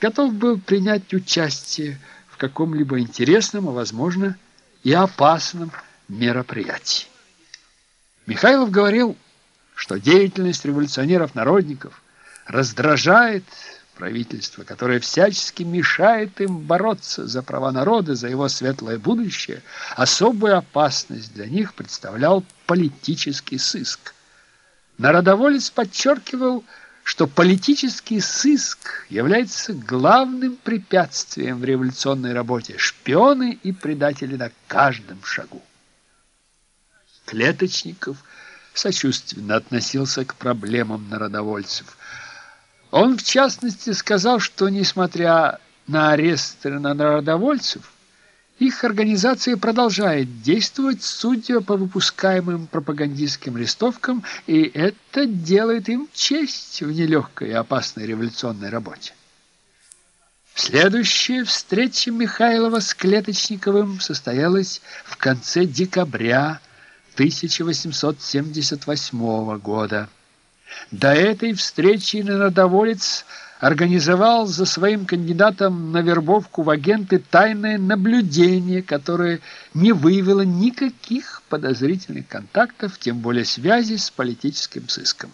готов был принять участие в каком-либо интересном, а, возможно, и опасном мероприятии. Михайлов говорил, что деятельность революционеров-народников раздражает правительство, которое всячески мешает им бороться за права народа, за его светлое будущее, особую опасность для них представлял политический сыск. Народоволец подчеркивал, что политический сыск является главным препятствием в революционной работе. Шпионы и предатели на каждом шагу. Клеточников сочувственно относился к проблемам народовольцев. Он, в частности, сказал, что, несмотря на аресты на народовольцев, их организация продолжает действовать, судя по выпускаемым пропагандистским листовкам, и это делает им честь в нелегкой и опасной революционной работе. Следующая встреча Михайлова с Клеточниковым состоялась в конце декабря 1878 года. До этой встречи народоволец организовал за своим кандидатом на вербовку в агенты тайное наблюдение, которое не выявило никаких подозрительных контактов, тем более связи с политическим сыском.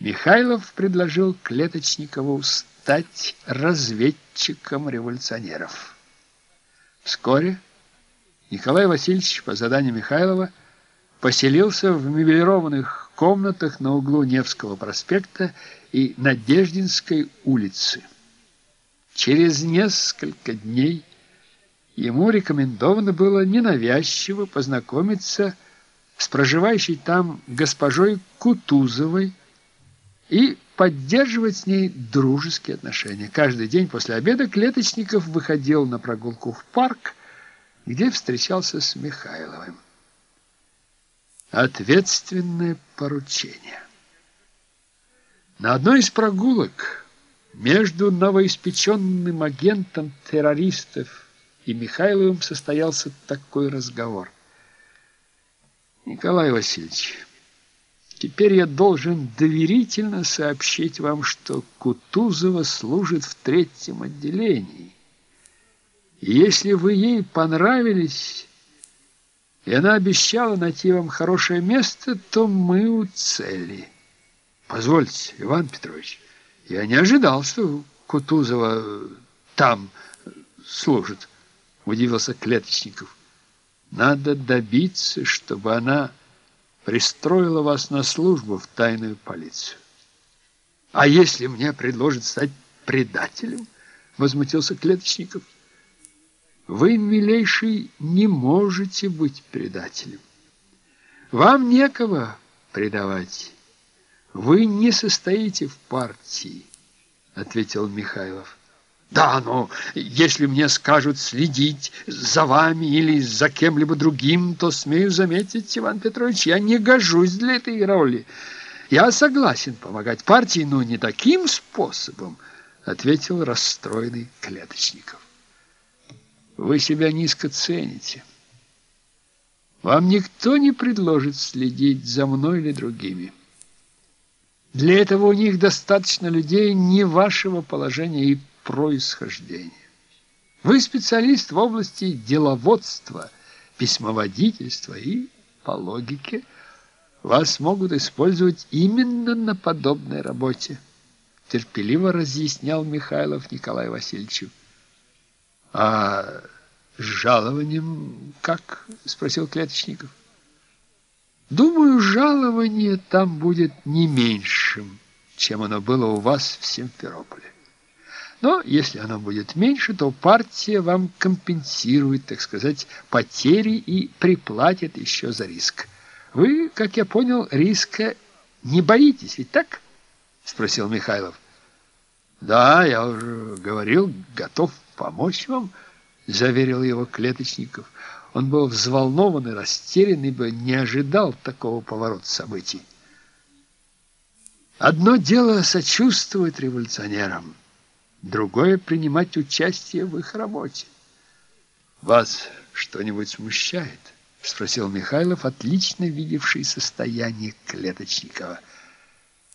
Михайлов предложил Клеточникову стать разведчиком революционеров. Вскоре Николай Васильевич по заданию Михайлова поселился в мебелированных комнатах на углу Невского проспекта и Надеждинской улицы. Через несколько дней ему рекомендовано было ненавязчиво познакомиться с проживающей там госпожой Кутузовой и поддерживать с ней дружеские отношения. Каждый день после обеда Клеточников выходил на прогулку в парк, где встречался с Михайловым. Ответственное поручение. На одной из прогулок между новоиспеченным агентом террористов и Михайловым состоялся такой разговор. Николай Васильевич, теперь я должен доверительно сообщить вам, что Кутузова служит в третьем отделении. И если вы ей понравились и она обещала найти вам хорошее место, то мы у цели. Позвольте, Иван Петрович, я не ожидал, что Кутузова там служит, удивился Клеточников. Надо добиться, чтобы она пристроила вас на службу в тайную полицию. А если мне предложат стать предателем? Возмутился Клеточников. Вы, милейший, не можете быть предателем. Вам некого предавать. Вы не состоите в партии, ответил Михайлов. Да, но если мне скажут следить за вами или за кем-либо другим, то смею заметить, Иван Петрович, я не гожусь для этой роли. Я согласен помогать партии, но не таким способом, ответил расстроенный Клеточников. Вы себя низко цените. Вам никто не предложит следить за мной или другими. Для этого у них достаточно людей не вашего положения и происхождения. Вы специалист в области деловодства, письмоводительства и, по логике, вас могут использовать именно на подобной работе, терпеливо разъяснял Михайлов Николаю Васильевичу. А с жалованием как? Спросил Клеточников. Думаю, жалование там будет не меньшим, чем оно было у вас в Симферополе. Но если оно будет меньше, то партия вам компенсирует, так сказать, потери и приплатит еще за риск. Вы, как я понял, риска не боитесь, ведь так? Спросил Михайлов. Да, я уже говорил, готов помочь вам, заверил его Клеточников. Он был взволнован и растерян, ибо не ожидал такого поворота событий. Одно дело сочувствовать революционерам, другое — принимать участие в их работе. «Вас что-нибудь смущает?» — спросил Михайлов, отлично видевший состояние Клеточникова.